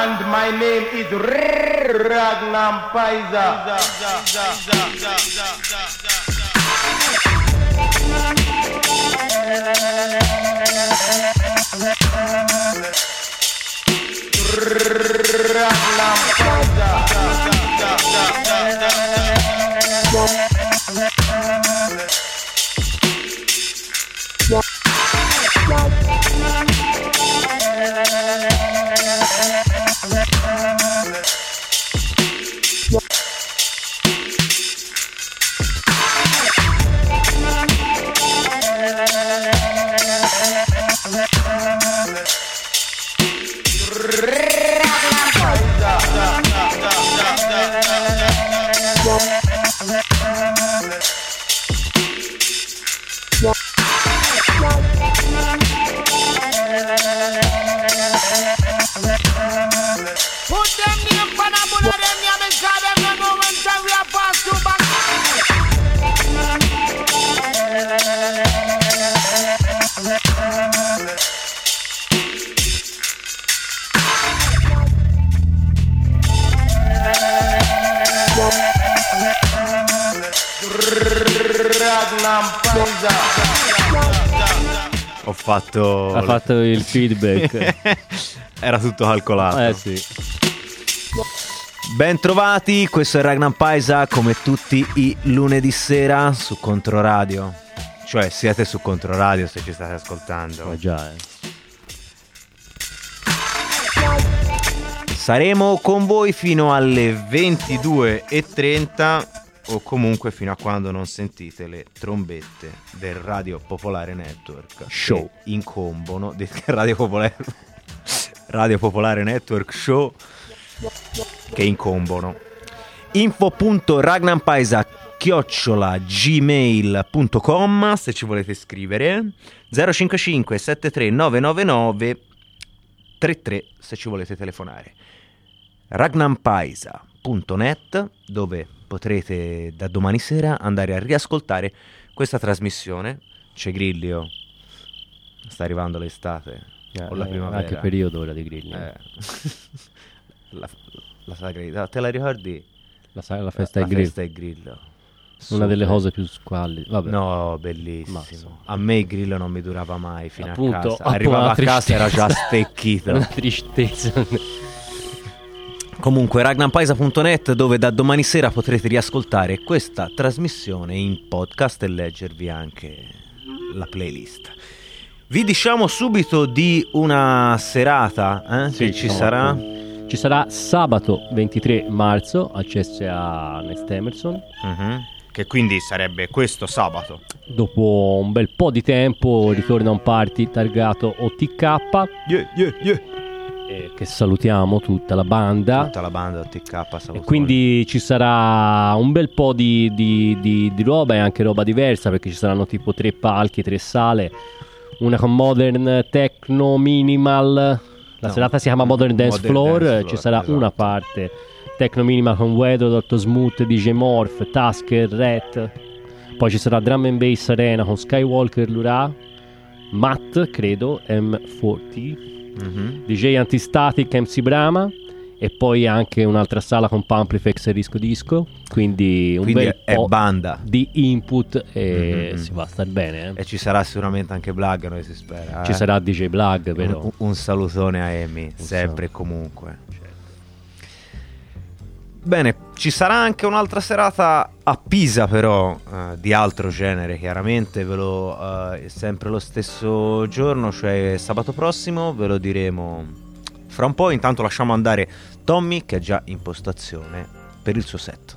And my name is Ragnar Paiza. Ragnar Put Ho fatto... Ha fatto il feedback. Era tutto calcolato. eh sì. Ben trovati, questo è Ragnar Paisa come tutti i lunedì sera su Controradio. Cioè siete su Controradio se ci state ascoltando. Ma già, eh. Saremo con voi fino alle 22.30 o comunque fino a quando non sentite le trombette del Radio Popolare Network Show. incombono del Radio Popolare Radio Popolare Network Show che incombono. info.ragnampaisa chiocciola gmail.com se ci volete scrivere. 055 73 999 33 se ci volete telefonare. ragnampaisa.net dove potrete da domani sera andare a riascoltare questa trasmissione c'è Grillio sta arrivando l'estate o la Eh, primavera Anche periodo ora di grilli. Eh. la, la sacralità te la ricordi? La, sa- la festa la ai grill. festa ai grillo Una delle Super. cose più squalli. Vabbè. No, bellissimo. Mazza. A me il grillo non mi durava mai fino Appunto, a casa. Arrivava a casa era già stecchito. Una tristezza. Comunque, ragnampaisa.net dove da domani sera potrete riascoltare questa trasmissione in podcast e leggervi anche la playlist. Vi diciamo subito di una serata eh, Sì, che ci diciamo sarà. appunto. Ci sarà sabato 23 marzo al CSA Nest Emerson. Mhm. Che quindi sarebbe questo sabato. Dopo un bel po' di tempo ritorna un party targato OTK. Yeah, yeah, yeah. Eh, che salutiamo tutta la banda. Tutta la banda OTK E salutone. quindi ci sarà un bel po' di, di- di- di roba e anche roba diversa perché ci saranno tipo tre palchi, tre sale, una con modern techno minimal. La No, serata si chiama Modern Dance, Modern Floor, Dance ci Floor, sarà esatto. una parte techno minimal con Weather, Dotto Smooth, DJ Morph, Tasker, Ret. Poi ci sarà Drum and Bass Arena con Skywalker Lura, Matt, credo, M40, Mhm. DJ Antistatic MC Brahma e poi anche un'altra sala con Pamplifex e Risco Disco quindi un Quindi bel è banda. di input e Mhm. si va a star bene eh. E ci sarà sicuramente anche Blag, noi si spera. ci eh. sarà DJ Blag però un, un salutone a Amy, sempre e comunque. Bene, ci sarà anche un'altra serata a Pisa, però eh, di altro genere, chiaramente. Ve lo, eh, sempre lo stesso giorno, cioè sabato prossimo, ve lo diremo fra un po'. Intanto lasciamo andare Tommy, che è già in postazione per il suo set.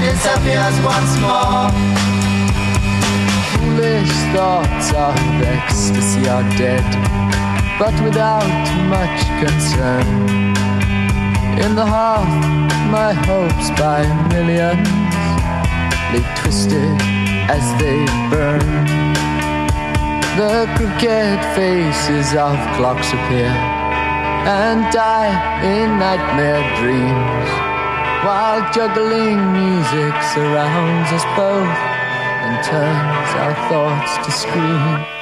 disappears once more. Foolish thoughts of ecstasy are dead, but without much concern. In the heart, my hopes by millions twisted as they burn. The crooked faces of clocks appear and die in nightmare dreams. While juggling music surrounds us both and turns our thoughts to screams.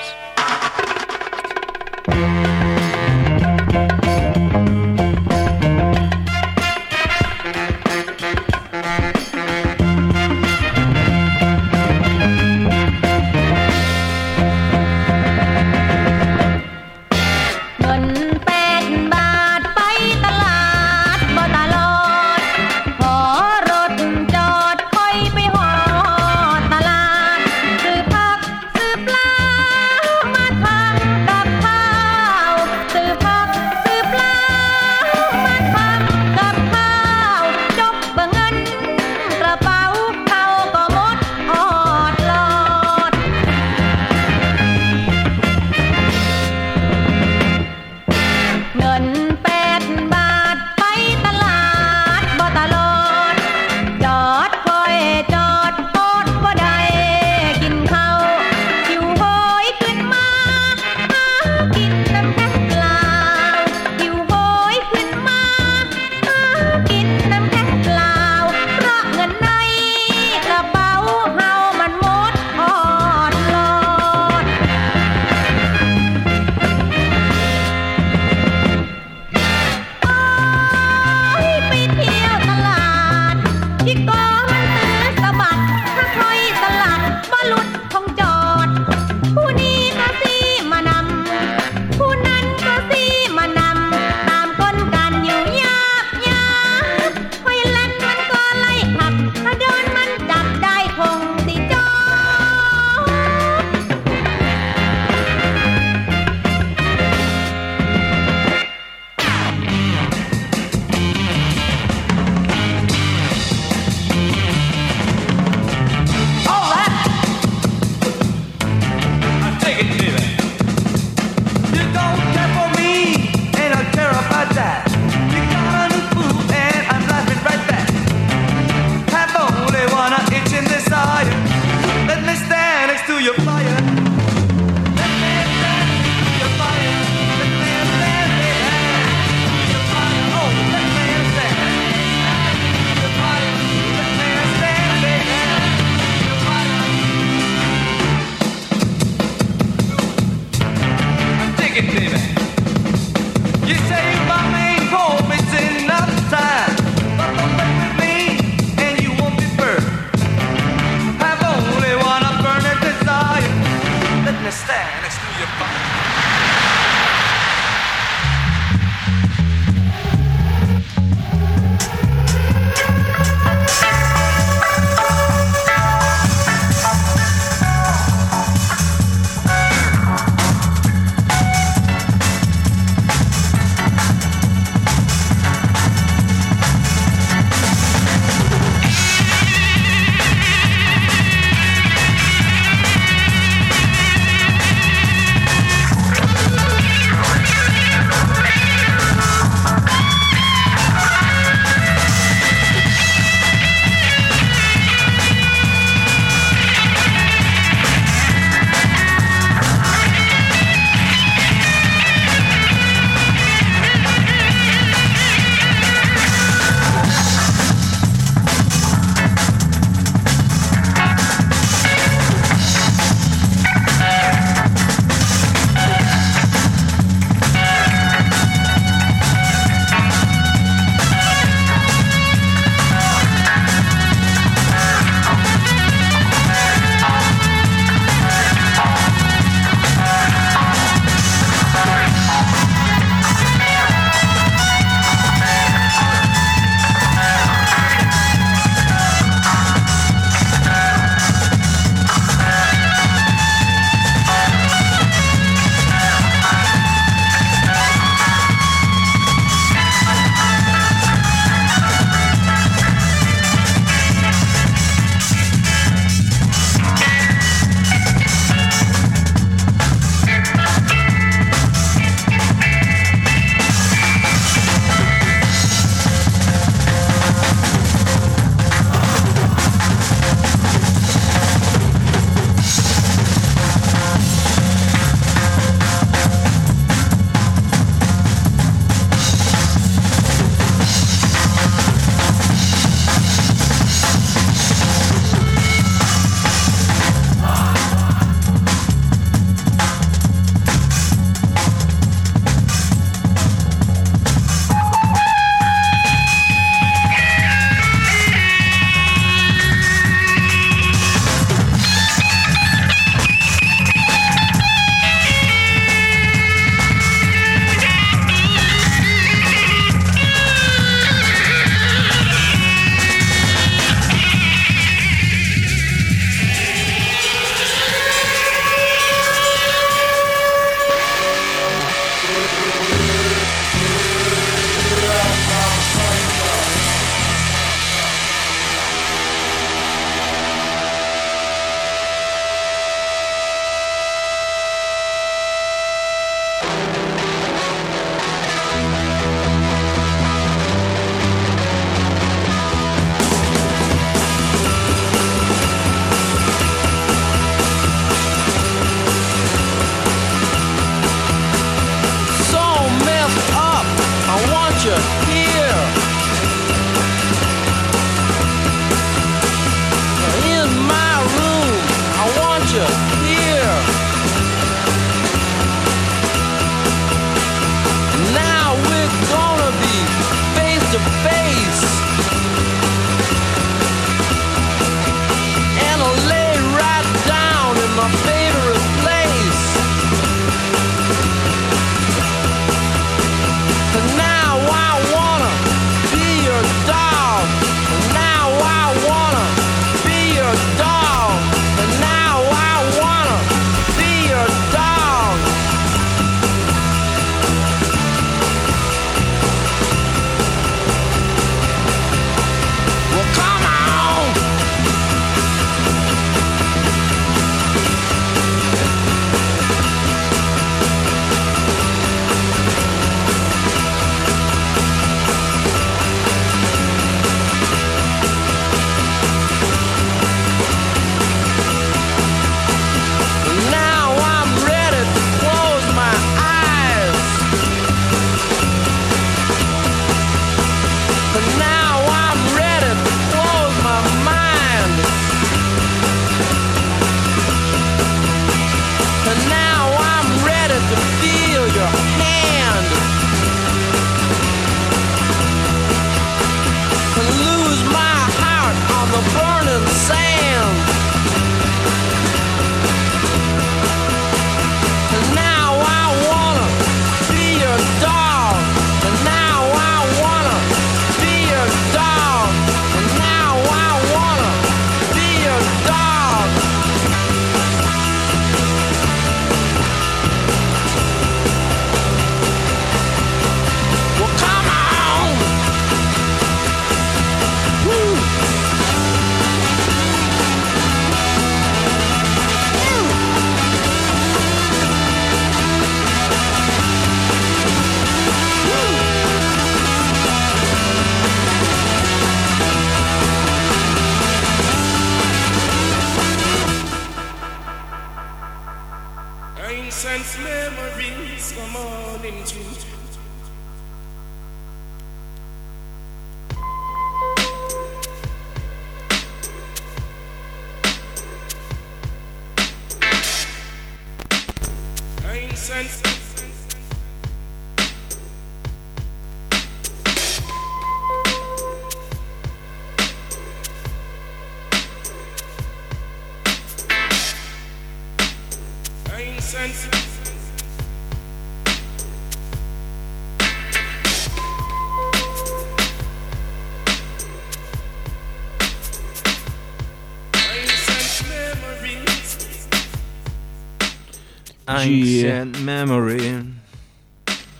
Memory.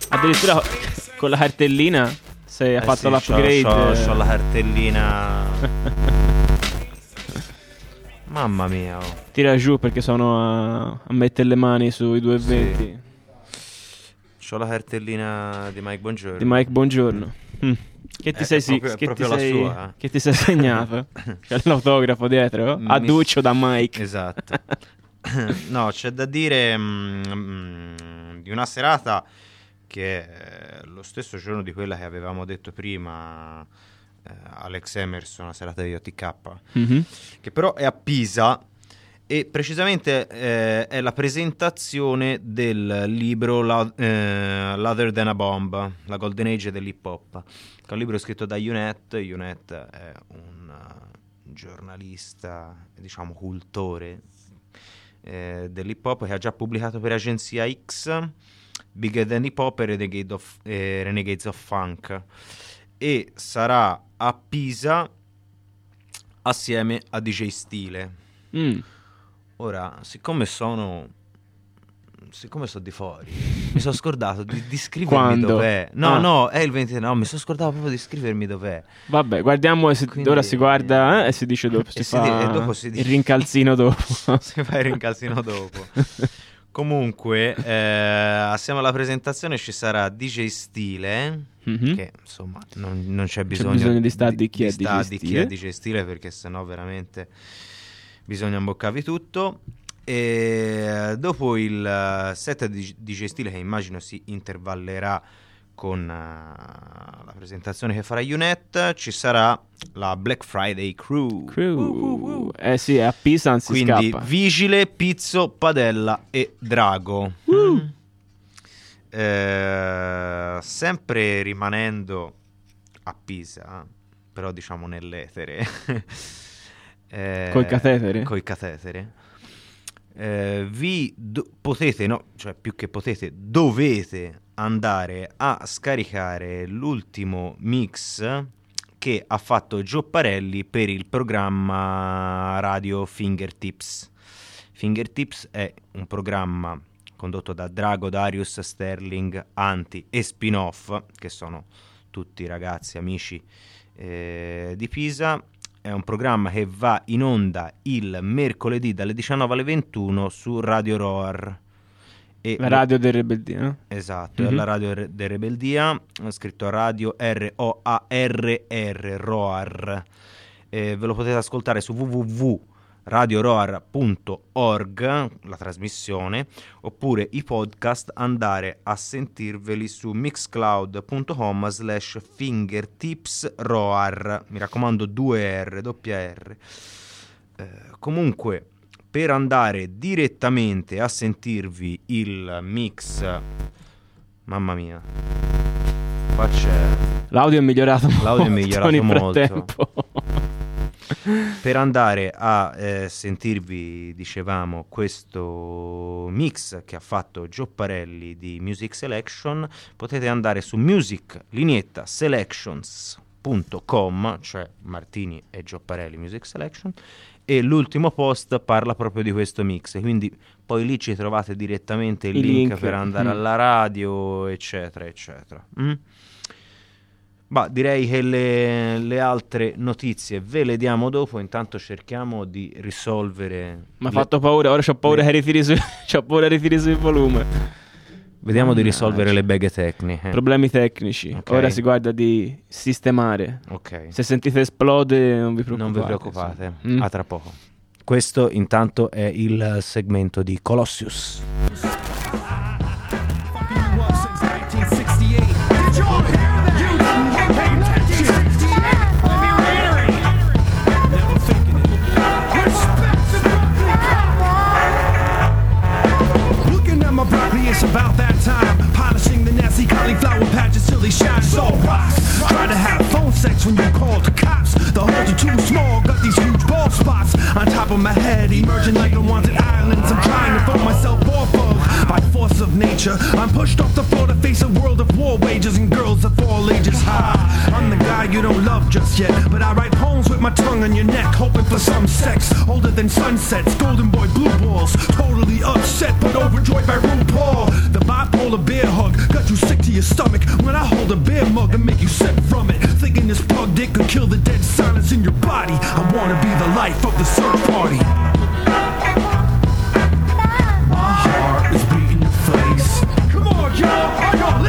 Addirittura con la cartellina se ha Eh fatto sì, l'upgrade. C'ho, c'ho- c'ho la cartellina. Mamma mia. oh. Tira giù perché sono a, a mettere le mani sui 220 C'ho la cartellina di Mike Buongiorno. di Mike Buongiorno. Mm. Che ti Eh, sei, sì- proprio- che ti sei- sua, eh. che ti sei segnato? C'è l'autografo dietro? A Duccio da Mike. Esatto. no, c'è da dire mm, mm, di una serata che è lo stesso giorno di quella che avevamo detto prima eh, Alex Emerson, la serata di OTK, Mhm. che però è a Pisa e precisamente eh, è la presentazione del libro La- eh, Louder Than a Bomb, la Golden Age dell'hip hop, che è un libro scritto da Unet. Unet è un eh, giornalista, diciamo, cultore eh, dell'hip hop che ha già pubblicato per Agenzia X, Bigger Than Hip Hop e Renegade of- eh, Renegades of Funk e sarà a Pisa assieme a DJ Stile. Mm. Ora, siccome sono. Siccome sono di fuori, mi sono scordato di, di scrivermi Quando? dov'è. No, Ah. no, è il 20. No, mi sono scordato proprio di scrivermi dov'è. Vabbè, guardiamo. e si- Quindi- ora si guarda eh, e si dice dopo. Si, si fa di- dopo si dice- il rincalzino dopo. si fa il rincalzino dopo. Comunque, eh, assieme alla presentazione ci sarà DJ Stile, Mhm. che insomma non, non c'è bisogno, bisogno di sta di chi è DJ Stile perché sennò veramente bisogna imboccarvi tutto. E dopo il eh, set di DJ Stile, che immagino si intervallerà con eh, la presentazione che farà Unet, ci sarà la Black Friday Crew. Crew. Eh sì, è a Pisa, anzi Quindi scappa. Vigile, Pizzo, Padella e Drago. Mm. Eh, sempre rimanendo a Pisa, però diciamo nell'etere. Eh, Coi cateteri? Coi cateteri. Eh, vi do- potete, no, cioè più che potete, dovete andare a scaricare l'ultimo mix che ha fatto Giopparelli per il programma radio Fingertips. Fingertips è un programma condotto da Drago, Darius, Sterling, Anti e Spin-Off, che sono tutti ragazzi amici eh, di Pisa. È un programma che va in onda il mercoledì dalle 19 alle 21 su Radio Roar. E La radio del Rebeldia. no? Esatto, Mhm. è la radio R- de Rebeldia, scritto radio R-O-A-R-R, Roar. Eh, ve lo potete ascoltare su www.radioroar.org, la trasmissione, oppure i podcast andare a sentirveli su mixcloud.com slash fingertipsroar. Mi raccomando 2R, doppia R. Eh, comunque, per andare direttamente a sentirvi il mix, mamma mia, qua c'è L'audio è migliorato L'audio è molto migliorato nel molto. Per andare a eh, sentirvi, dicevamo, questo mix che ha fatto Giopparelli di Music Selection, potete andare su musicliniettaselections.com, cioè Martini e Giopparelli Music Selection, e l'ultimo post parla proprio di questo mix, quindi poi lì ci trovate direttamente il I link, link, per andare mm. alla radio, eccetera, eccetera. Mm? Ma direi che le, le altre notizie ve le diamo dopo, intanto cerchiamo di risolvere... Mi ha le- fatto paura, ora ho paura le- che su- c'ho paura che ritiri sul volume. Vediamo di risolvere le beghe tecniche. Problemi tecnici. Ok. Ora si guarda di sistemare. ok, Se sentite esplode, non vi preoccupate. non vi preoccupate. Mm. a tra poco. Questo intanto è il segmento di Colossius. really shine so rock. Try to have phone sex when you call the cops. The I top of my head, emerging like unwanted islands. I'm trying to throw myself off of by force of nature. I'm pushed off the floor to face a world of war wages and girls of all ages. Ha! I'm the guy you don't love just yet, but I write poems with my tongue on your neck, hoping for some sex older than sunsets. Golden boy blue balls, totally upset but overjoyed by RuPaul. The bipolar bear hug got you sick to your stomach when I hold a beer mug and make you sip from it. Thinking this plug dick could kill the dead silence in your body. I wanna be the life of the search party. My heart is beating your face. Come on, y'all, are y'all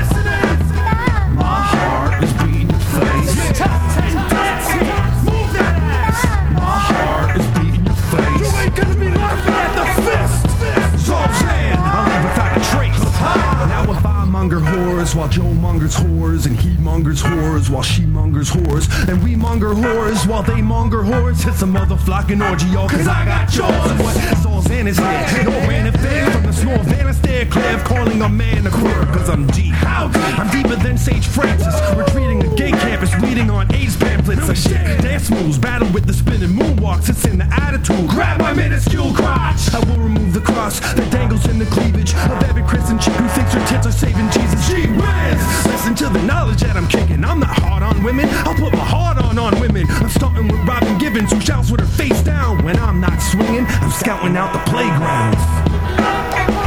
whores while Joe mongers whores and he mongers whores while she mongers whores and we monger whores while they monger whores, it's a motherfucking orgy, y'all. Cause I got yours. What? Saul's in his head. No ran it fair from the small van and stair Clev calling a man a queer. Cause I'm deep. I'm deeper than Sage Francis. Retreating a gay campus, reading on AIDS pamphlets. A shit. Dance moves, battle with the spinning moonwalks. It's in the attitude. Grab my minuscule crotch. I will remove the cross that dangles in the cleavage of every Christian chick who thinks her tits are saving Jesus. Gee whiz! Listen to the knowledge that I'm kicking. I'm not hard on women. I'll put my heart on on women. I'm starting with Robin Gibbons who shouts with her face down when I'm not swinging. I'm scouting out the playgrounds.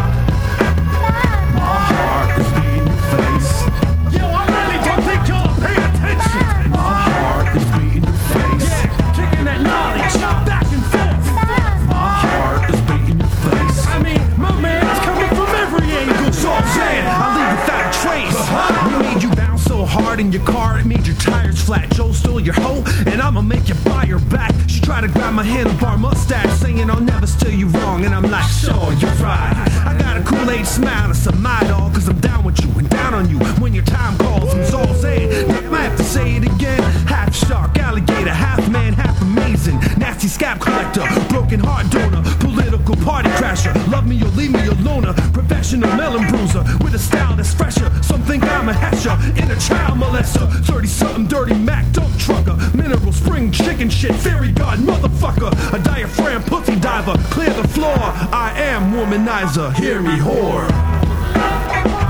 Hard in your car, it made your tires flat. Joe stole your hoe, and I'ma make you buy her back. She tried to grab my handlebar mustache, saying I'll never steer you wrong. And I'm like, sure, you're right. I got a Kool-Aid smile, it's a my dog, cause I'm down with you and down on you when your time calls. I'm saying, damn, I have to say it again. Half shark, alligator, half man, half amazing. Nasty scab collector, broken heart donor, party crasher. Love me or leave me a loner. Professional melon bruiser with a style that's fresher. Some think I'm a hesher, inner child molester. 30 something dirty Mac dump trucker. Mineral spring chicken shit, fairy god motherfucker. A diaphragm pussy diver, clear the floor. I am womanizer, hear me whore.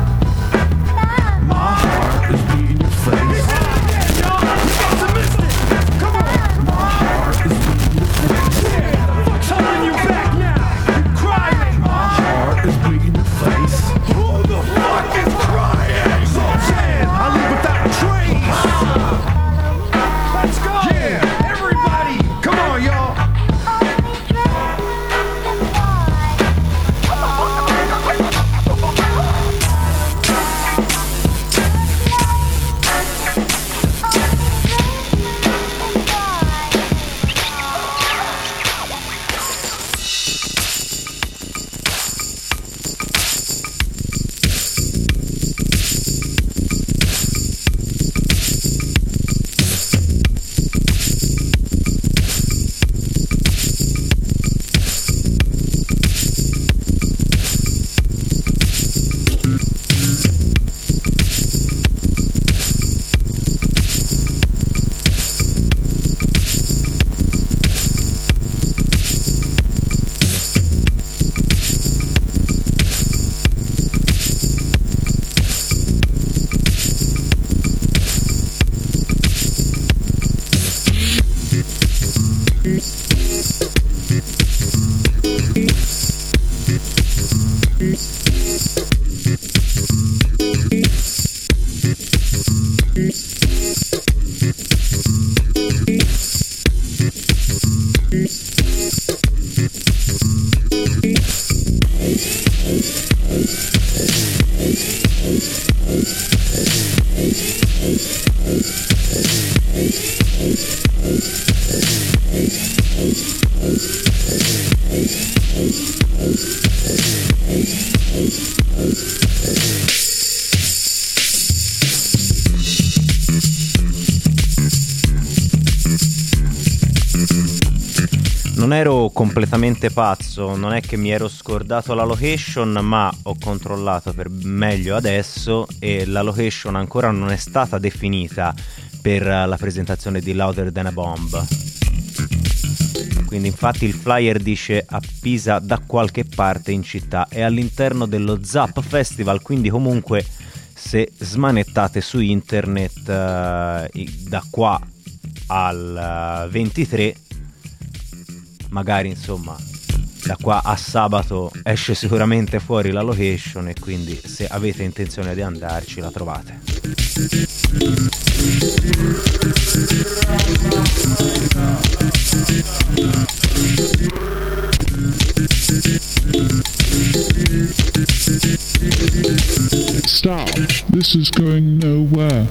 Non ero completamente pazzo, non è che mi ero scordato la location, ma ho controllato per meglio adesso e la location ancora non è stata definita per la presentazione di Louder Than a Bomb. Quindi infatti il flyer dice a Pisa da qualche parte in città. È all'interno dello Zap Festival, quindi comunque se smanettate su internet eh, da qua al eh, 23 magari insomma da qua a sabato esce sicuramente fuori la location e quindi se avete intenzione di andarci la trovate. Stop. This is going nowhere.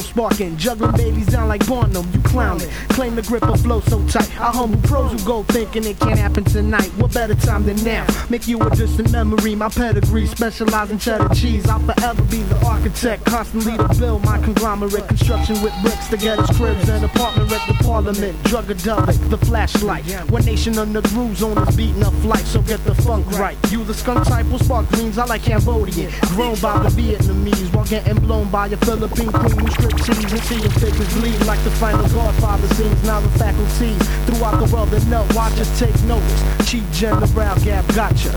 Sparking, juggling babies down like Barnum. You clowning, claim the grip of flow so tight. I humble pros who go thinking it can't happen tonight. What better time than now? Make you a distant memory. My pedigree specializing cheddar cheese. I'll forever be the architect, constantly to build my conglomerate. Construction with bricks to get us cribs and apartment at the parliament. Drug addict, the flashlight. One nation under grooves on this beating up flight, so get the funk right. You the skunk type will spark greens. I like Cambodian. Grown by the Vietnamese while getting blown by a Philippine queen who strip cheese and your figures bleed like the final Godfather scenes. Now the faculty. Throughout the world, enough us take notice. Chief General gap, gotcha.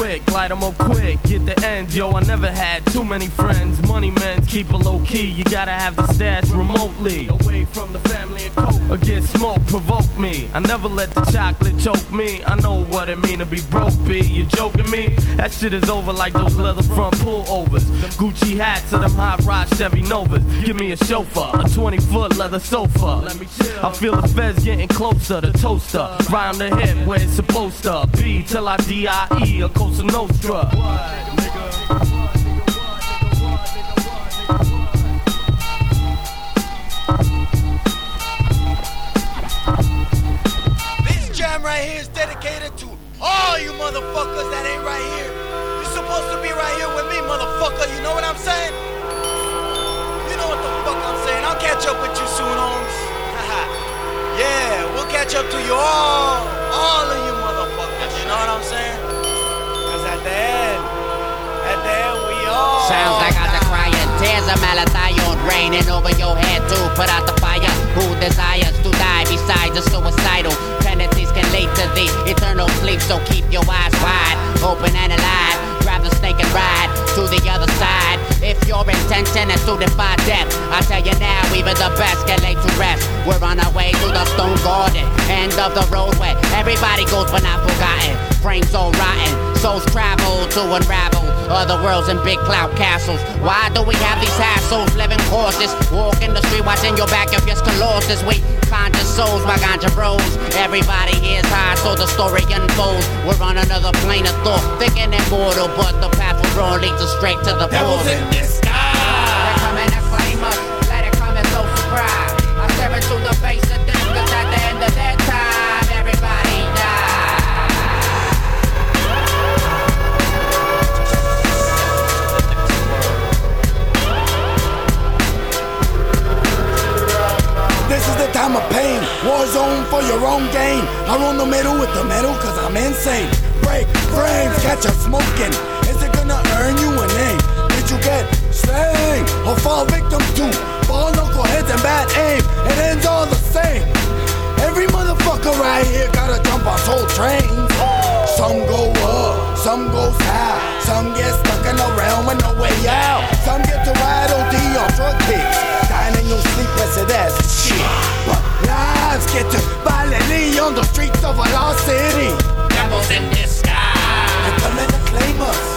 quick, light 'em up quick, get the end. Yo, I never had too many friends. Money men, keep a low key. You gotta have the stash remotely. Away from the family and coke. Or get smoke, provoke me. I never let the chocolate choke me. I know what it mean to be broke, B. You joking me? That shit is over like those leather front pullovers. Gucci hats or them hot rod Chevy Novas. Give me a chauffeur, a 20 foot leather sofa. Let me chill. I feel the feds getting closer, the toaster. Round the head where it's supposed to be till I D I E. A Cosa Nostra. This jam right here is dedicated to all you motherfuckers that ain't right here. You're supposed to be right here with me, motherfucker. You know what I'm saying? You know what the fuck I'm saying. I'll catch up with you soon, Holmes. yeah, we'll catch up to you all. All of you motherfuckers. You know what I'm saying? Cause at the end, at the end, we all. Sounds like I the crying tears of malathion raining over your head to put out the fire. Who desires to die besides the suicidal? Penalties can lead to the eternal sleep, so keep your eyes wide open and alive. The snake and ride to the other side. If your intention is to defy death, I tell you now, even the best can lay to rest. We're on our way to the stone garden, end of the roadway. Everybody goes but not forgotten. Frames all rotten, souls travel to unravel other worlds in big cloud castles. Why do we have these hassles? Living horses, walk in the street, watching your back if your sclerosis. We conscious souls by ganja bros. Everybody here's high, so the story unfolds. We're on another plane of thought, thinking immortal, but the path we're on leads us straight to the portal. War zone for your own gain. I run the middle with the metal cause I'm insane. Break frames, catch us smoking. Is it gonna earn you a name? Did you get get to violently on the streets of a lost city. Devils in disguise. They're coming to claim us.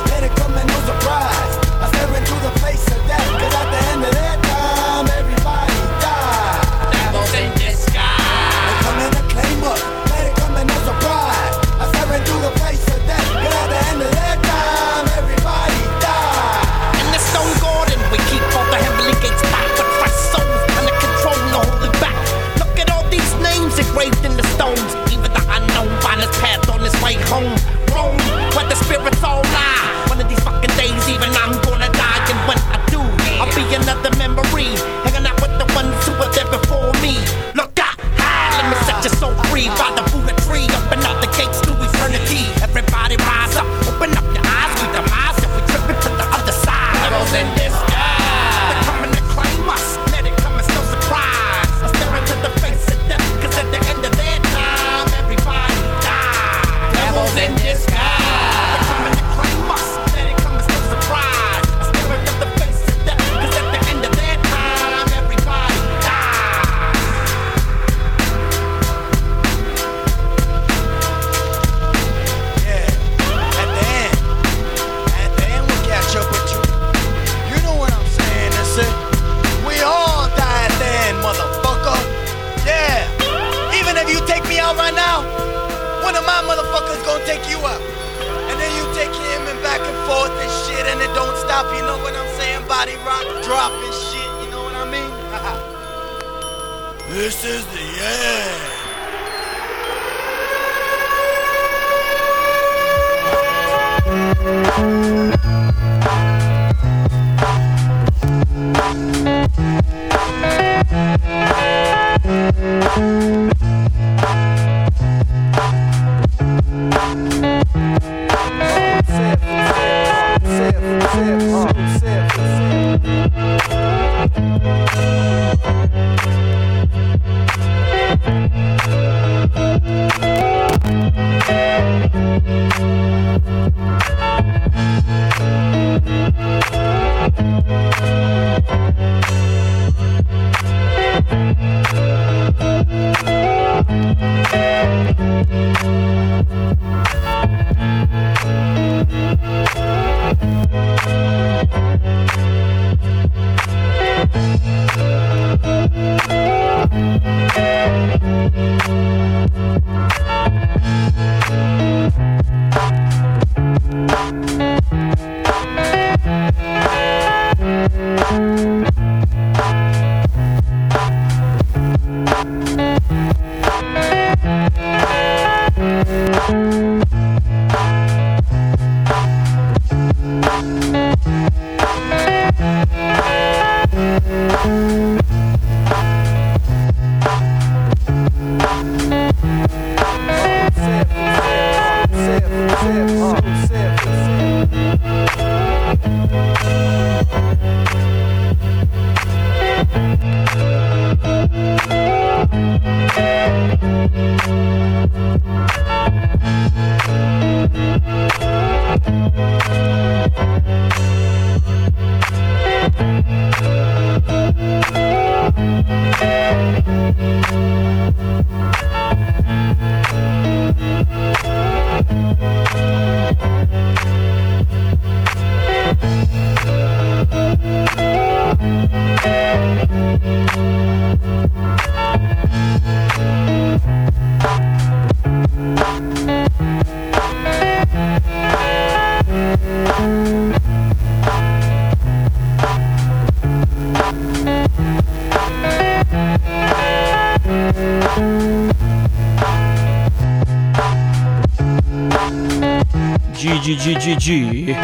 GGGGG.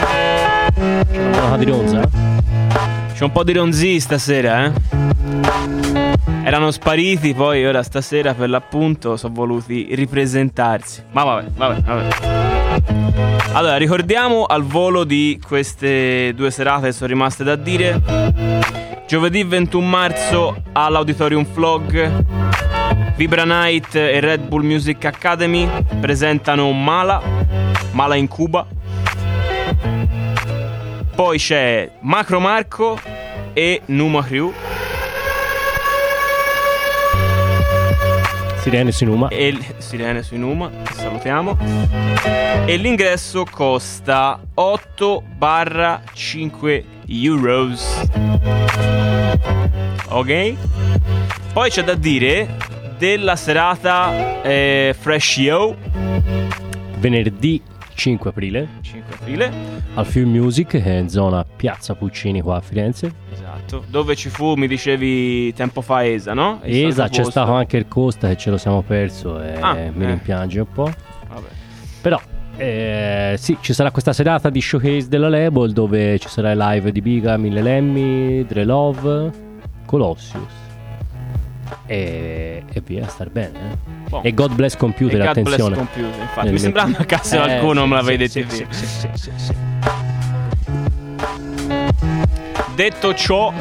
C'è una di ronza? C'è un po' di ronzi stasera, eh? Erano spariti, poi ora stasera per l'appunto sono voluti ripresentarsi. Ma vabbè, vabbè, vabbè. Allora, ricordiamo al volo di queste due serate che sono rimaste da dire. Giovedì 21 marzo all'Auditorium Flog Vibra Night e Red Bull Music Academy presentano Mala, Mala in Cuba. Poi c'è Macro Marco e Numa Crew. Sirene su Numa. E Sirene su Numa, salutiamo. E l'ingresso costa 8 barra 5 euros. Ok? Poi c'è da dire della serata eh, Fresh Yo Venerdì 5 aprile 5 aprile. al Film Music, che è in zona Piazza Puccini qua a Firenze. Esatto. Dove ci fu, mi dicevi tempo fa Esa, no? È Esatto, stato c'è posto. stato anche il Costa che ce lo siamo perso e Ah, mi eh. rimpiange un po'. Vabbè. Però, eh, sì, ci sarà questa serata di showcase della label dove ci sarà il live di Biga, Mille Lemmy, Dre Love, Colossius. E, e via, star bene. eh. Boh. E God Bless Computer, E God bless attenzione. computer, infatti. Nel Mi sembrava mec- a caso Eh, qualcuno sì, me l'avevi sì, detto sì, sì, sì, sì, sì. Detto ciò,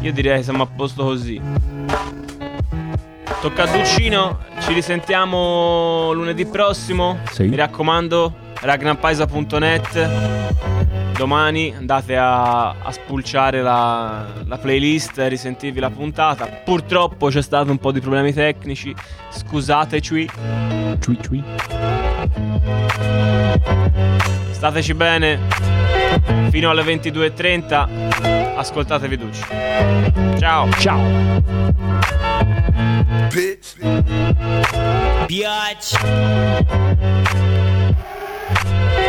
io direi che siamo a posto così. Tocca a Duccino, ci risentiamo lunedì prossimo. Sì. Mi raccomando, ragnampaisa.net. Domani andate a, a spulciare la, la playlist e risentirvi la puntata. Purtroppo c'è stato un po' di problemi tecnici. Scusateci. Ciui, ciui. Stateci bene. Fino alle 22.30. Ascoltatevi Ducci. Ciao. Ciao. Bitch.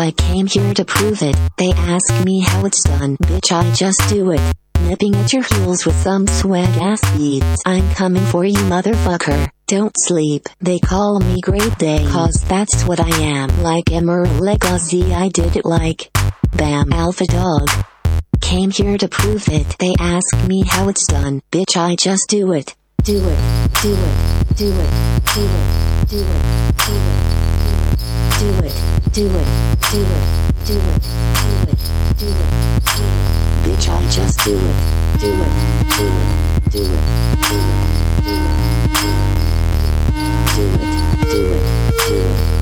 I came here to prove it. They ask me how it's done. Bitch, I just do it. Nipping at your heels with some swag ass beats. I'm coming for you, motherfucker. Don't sleep. They call me Great Day. Cause that's what I am. Like Emerald Legacy, I did it like. Bam, alpha dog. Came here to prove it. They ask me how it's done. Bitch, I just do it. Do it. Do it. Do it. Do it. Do it. Do it. Do it. Do it. Do it. Do it. Do it. Do it. Do it. Do it. Bitch, I just do it. Do it. Do it. Do it. Do it. Do it. Do it. Do it. Do it.